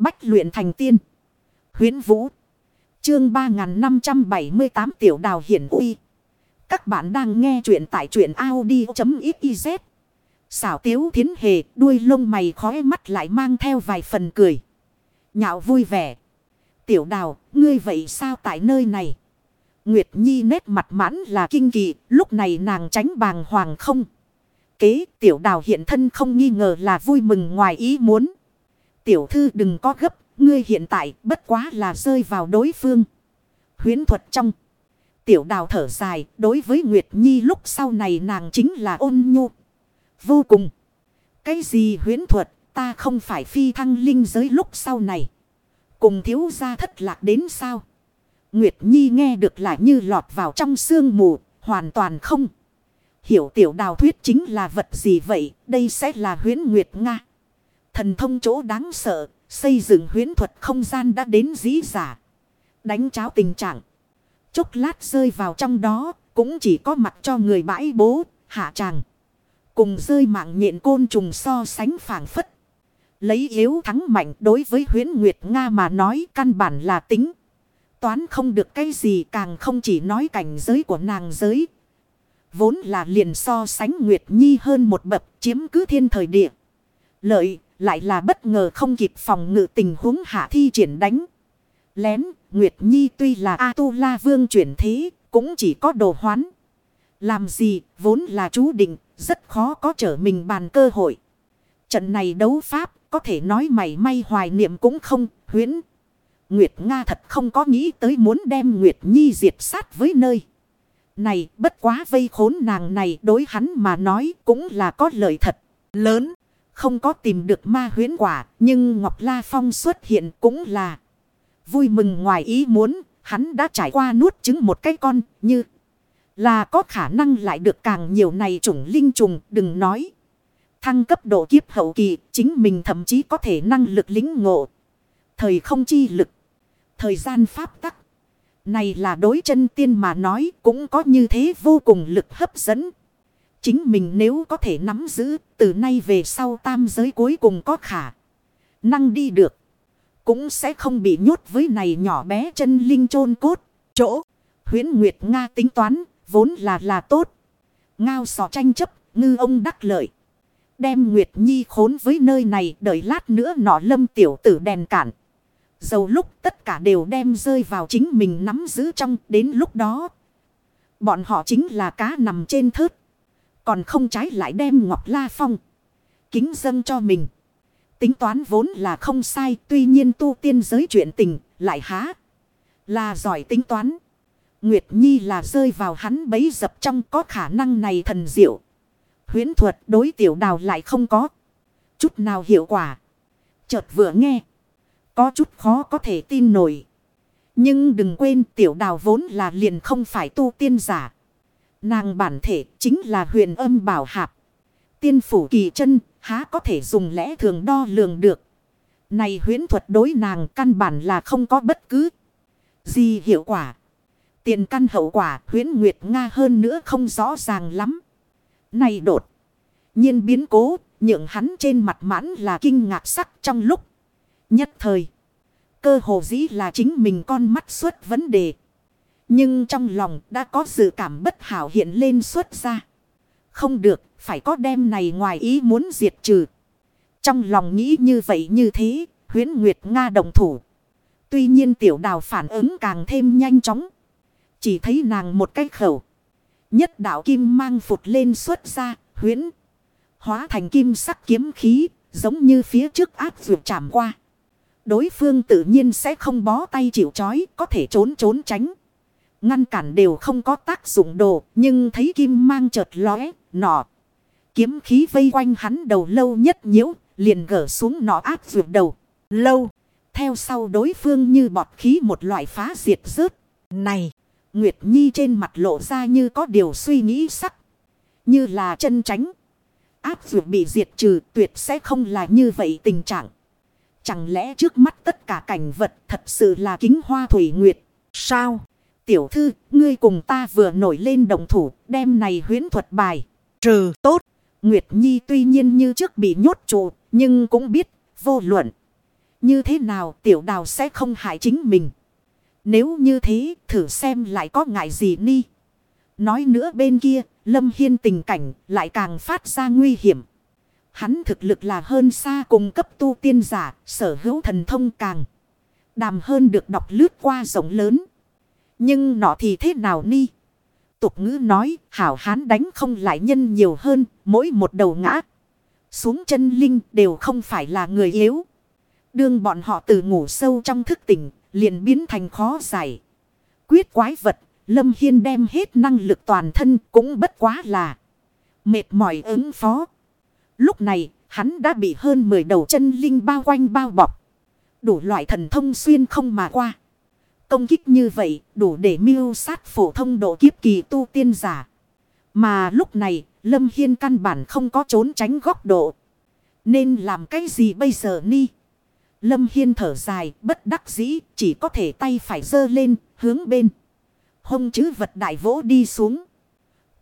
Bách luyện thành tiên. Huyến Vũ. Chương 3578 Tiểu Đào Hiển Uy. Các bạn đang nghe truyện tại truyện Audi.xyz. Xảo tiếu thiến hề đuôi lông mày khói mắt lại mang theo vài phần cười. Nhạo vui vẻ. Tiểu đào, ngươi vậy sao tại nơi này? Nguyệt Nhi nét mặt mãn là kinh kỳ, lúc này nàng tránh bàng hoàng không. Kế, tiểu đào hiện thân không nghi ngờ là vui mừng ngoài ý muốn. Tiểu thư đừng có gấp, ngươi hiện tại bất quá là rơi vào đối phương. Huyến thuật trong. Tiểu đào thở dài, đối với Nguyệt Nhi lúc sau này nàng chính là ôn nhu. Vô cùng. Cái gì huyến thuật, ta không phải phi thăng linh giới lúc sau này. Cùng thiếu gia thất lạc đến sao? Nguyệt Nhi nghe được lại như lọt vào trong sương mù, hoàn toàn không. Hiểu tiểu đào thuyết chính là vật gì vậy, đây sẽ là huyến Nguyệt Nga. Thần thông chỗ đáng sợ, xây dựng huyến thuật không gian đã đến dĩ giả. Đánh cháo tình trạng. Chốc lát rơi vào trong đó, cũng chỉ có mặt cho người bãi bố, hạ tràng. Cùng rơi mạng nhện côn trùng so sánh phản phất. Lấy yếu thắng mạnh đối với huyến Nguyệt Nga mà nói căn bản là tính. Toán không được cái gì càng không chỉ nói cảnh giới của nàng giới. Vốn là liền so sánh Nguyệt Nhi hơn một bậc chiếm cứ thiên thời địa. Lợi lại là bất ngờ không kịp phòng ngự tình huống hạ thi triển đánh. Lén, Nguyệt Nhi tuy là A-tu-la vương chuyển thế, cũng chỉ có đồ hoán. Làm gì, vốn là chú định, rất khó có trở mình bàn cơ hội. Trận này đấu pháp, có thể nói mày may hoài niệm cũng không, huyễn. Nguyệt Nga thật không có nghĩ tới muốn đem Nguyệt Nhi diệt sát với nơi. Này, bất quá vây khốn nàng này đối hắn mà nói cũng là có lợi thật, lớn. Không có tìm được ma huyễn quả, nhưng Ngọc La Phong xuất hiện cũng là vui mừng ngoài ý muốn, hắn đã trải qua nuốt trứng một cái con, như là có khả năng lại được càng nhiều này chủng linh trùng, đừng nói. Thăng cấp độ kiếp hậu kỳ, chính mình thậm chí có thể năng lực lính ngộ. Thời không chi lực, thời gian pháp tắc. Này là đối chân tiên mà nói cũng có như thế vô cùng lực hấp dẫn. Chính mình nếu có thể nắm giữ, từ nay về sau tam giới cuối cùng có khả năng đi được. Cũng sẽ không bị nhốt với này nhỏ bé chân linh chôn cốt. Chỗ, huyến Nguyệt Nga tính toán, vốn là là tốt. Ngao sò tranh chấp, ngư ông đắc lợi. Đem Nguyệt Nhi khốn với nơi này, đợi lát nữa nọ lâm tiểu tử đèn cản. Dầu lúc tất cả đều đem rơi vào chính mình nắm giữ trong, đến lúc đó. Bọn họ chính là cá nằm trên thớt. Còn không trái lại đem Ngọc La Phong. Kính dâng cho mình. Tính toán vốn là không sai. Tuy nhiên tu tiên giới chuyện tình lại há. Là giỏi tính toán. Nguyệt Nhi là rơi vào hắn bấy dập trong có khả năng này thần diệu. Huyến thuật đối tiểu đào lại không có. Chút nào hiệu quả. Chợt vừa nghe. Có chút khó có thể tin nổi. Nhưng đừng quên tiểu đào vốn là liền không phải tu tiên giả. Nàng bản thể chính là huyền âm bảo hạp. Tiên phủ kỳ chân, há có thể dùng lẽ thường đo lường được. Này huyến thuật đối nàng căn bản là không có bất cứ gì hiệu quả. Tiền căn hậu quả huyến nguyệt Nga hơn nữa không rõ ràng lắm. Này đột. nhiên biến cố, nhượng hắn trên mặt mãn là kinh ngạc sắc trong lúc. Nhất thời. Cơ hồ dĩ là chính mình con mắt suốt vấn đề. Nhưng trong lòng đã có dự cảm bất hảo hiện lên xuất ra. Không được, phải có đem này ngoài ý muốn diệt trừ. Trong lòng nghĩ như vậy như thế, huyến Nguyệt Nga đồng thủ. Tuy nhiên tiểu đào phản ứng càng thêm nhanh chóng. Chỉ thấy nàng một cái khẩu. Nhất đạo kim mang phụt lên xuất ra, huyến. Hóa thành kim sắc kiếm khí, giống như phía trước áp vượt chạm qua. Đối phương tự nhiên sẽ không bó tay chịu chói, có thể trốn trốn tránh. Ngăn cản đều không có tác dụng đồ, nhưng thấy kim mang chợt lóe, nọ. Kiếm khí vây quanh hắn đầu lâu nhất nhiễu, liền gỡ xuống nọ áp vượt đầu. Lâu, theo sau đối phương như bọt khí một loại phá diệt rớt. Này, Nguyệt Nhi trên mặt lộ ra như có điều suy nghĩ sắc. Như là chân tránh. Áp vượt bị diệt trừ tuyệt sẽ không là như vậy tình trạng. Chẳng lẽ trước mắt tất cả cảnh vật thật sự là kính hoa thủy nguyệt? Sao? Tiểu thư, ngươi cùng ta vừa nổi lên đồng thủ, đem này huyến thuật bài. Trừ tốt. Nguyệt Nhi tuy nhiên như trước bị nhốt trụ, nhưng cũng biết, vô luận. Như thế nào tiểu đào sẽ không hại chính mình. Nếu như thế thử xem lại có ngại gì ni. Nói nữa bên kia Lâm Hiên tình cảnh lại càng phát ra nguy hiểm. Hắn thực lực là hơn xa cùng cấp tu tiên giả, sở hữu thần thông càng. Đàm hơn được đọc lướt qua rộng lớn. Nhưng nọ thì thế nào ni? Tục ngữ nói, hảo hán đánh không lại nhân nhiều hơn, mỗi một đầu ngã. Xuống chân linh đều không phải là người yếu. Đương bọn họ từ ngủ sâu trong thức tỉnh, liền biến thành khó giải. Quyết quái vật, Lâm Hiên đem hết năng lực toàn thân cũng bất quá là mệt mỏi ứng phó. Lúc này, hắn đã bị hơn 10 đầu chân linh bao quanh bao bọc. Đủ loại thần thông xuyên không mà qua. Công kích như vậy đủ để miêu sát phổ thông độ kiếp kỳ tu tiên giả. Mà lúc này, Lâm Hiên căn bản không có trốn tránh góc độ. Nên làm cái gì bây giờ ni? Lâm Hiên thở dài, bất đắc dĩ, chỉ có thể tay phải dơ lên, hướng bên. Hông chứ vật đại vỗ đi xuống.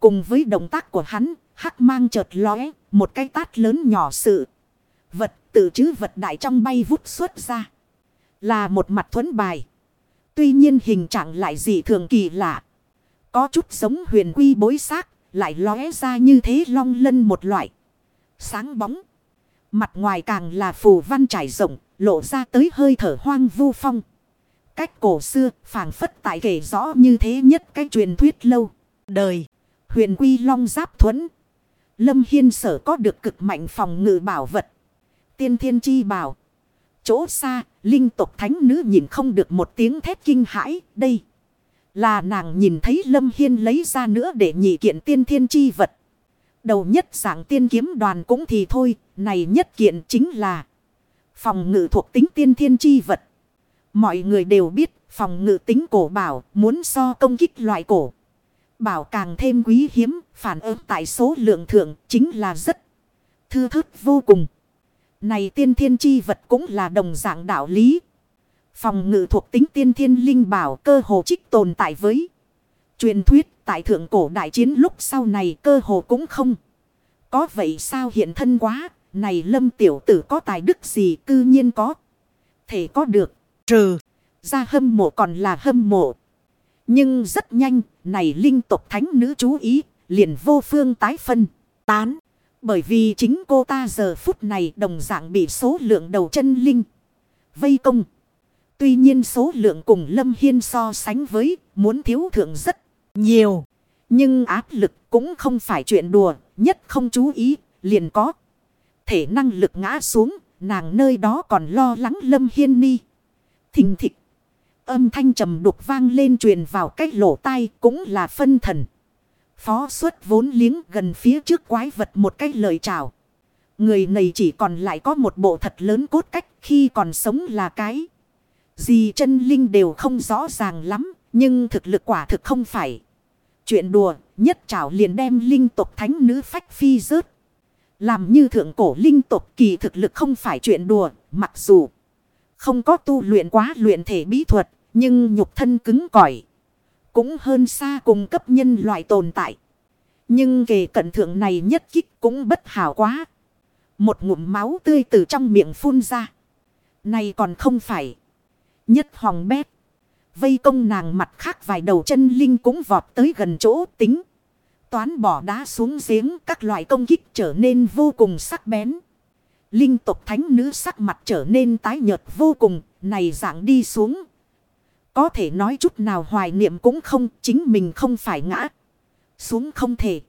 Cùng với động tác của hắn, hắc mang chợt lóe, một cái tát lớn nhỏ sự. Vật tự chứ vật đại trong bay vút xuất ra. Là một mặt thuấn bài. Tuy nhiên hình trạng lại dị thường kỳ lạ. Có chút giống huyền quy bối xác, lại lóe ra như thế long lân một loại. Sáng bóng. Mặt ngoài càng là phù văn trải rộng, lộ ra tới hơi thở hoang vu phong. Cách cổ xưa, phảng phất tại kể rõ như thế nhất cái truyền thuyết lâu. Đời, huyền quy long giáp thuẫn. Lâm Hiên sở có được cực mạnh phòng ngự bảo vật. Tiên thiên chi bảo. Chỗ xa, linh tộc thánh nữ nhìn không được một tiếng thét kinh hãi. Đây là nàng nhìn thấy Lâm Hiên lấy ra nữa để nhị kiện tiên thiên chi vật. Đầu nhất dạng tiên kiếm đoàn cũng thì thôi, này nhất kiện chính là phòng ngự thuộc tính tiên thiên chi vật. Mọi người đều biết phòng ngự tính cổ bảo muốn so công kích loại cổ. Bảo càng thêm quý hiếm, phản ứng tại số lượng thượng chính là rất thư thức vô cùng. Này tiên thiên chi vật cũng là đồng dạng đạo lý. Phòng ngự thuộc tính tiên thiên linh bảo cơ hồ trích tồn tại với. Truyền thuyết tại thượng cổ đại chiến lúc sau này cơ hồ cũng không. Có vậy sao hiện thân quá, này lâm tiểu tử có tài đức gì cư nhiên có. Thể có được, trừ, ra hâm mộ còn là hâm mộ. Nhưng rất nhanh, này linh tục thánh nữ chú ý, liền vô phương tái phân, tán. Bởi vì chính cô ta giờ phút này đồng dạng bị số lượng đầu chân linh vây công. Tuy nhiên số lượng cùng Lâm Hiên so sánh với muốn thiếu thượng rất nhiều. Nhưng áp lực cũng không phải chuyện đùa, nhất không chú ý, liền có. Thể năng lực ngã xuống, nàng nơi đó còn lo lắng Lâm Hiên ni. Thình thịch. Âm thanh trầm đục vang lên truyền vào cách lỗ tai cũng là phân thần. Phó xuất vốn liếng gần phía trước quái vật một cái lời chào. Người này chỉ còn lại có một bộ thật lớn cốt cách khi còn sống là cái. Gì chân linh đều không rõ ràng lắm, nhưng thực lực quả thực không phải. Chuyện đùa, nhất trảo liền đem linh tục thánh nữ phách phi rớt. Làm như thượng cổ linh tục kỳ thực lực không phải chuyện đùa, mặc dù không có tu luyện quá luyện thể bí thuật, nhưng nhục thân cứng cỏi cũng hơn xa cùng cấp nhân loại tồn tại. Nhưng kề cận thượng này nhất kích cũng bất hảo quá. Một ngụm máu tươi từ trong miệng phun ra. Này còn không phải. Nhất hoàng bét. Vây công nàng mặt khác vài đầu chân linh cũng vọt tới gần chỗ tính. Toán bỏ đá xuống giếng các loại công kích trở nên vô cùng sắc bén. Linh tục thánh nữ sắc mặt trở nên tái nhợt vô cùng. Này dạng đi xuống có thể nói chút nào hoài niệm cũng không, chính mình không phải ngã. Xuống không thể.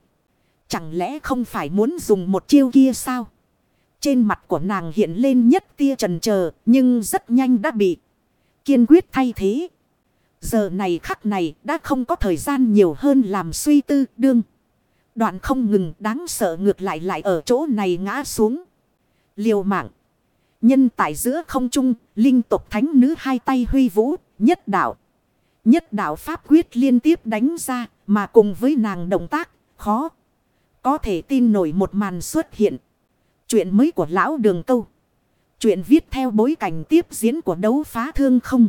Chẳng lẽ không phải muốn dùng một chiêu kia sao? Trên mặt của nàng hiện lên nhất tia trần chờ nhưng rất nhanh đã bị kiên quyết thay thế. Giờ này khắc này đã không có thời gian nhiều hơn làm suy tư đương. Đoạn không ngừng đáng sợ ngược lại lại ở chỗ này ngã xuống. Liều mạng. Nhân tại giữa không trung, linh tục thánh nữ hai tay huy vũ, nhất đạo. Nhất đạo pháp quyết liên tiếp đánh ra, mà cùng với nàng động tác, khó. Có thể tin nổi một màn xuất hiện. Chuyện mới của lão đường câu. Chuyện viết theo bối cảnh tiếp diễn của đấu phá thương không.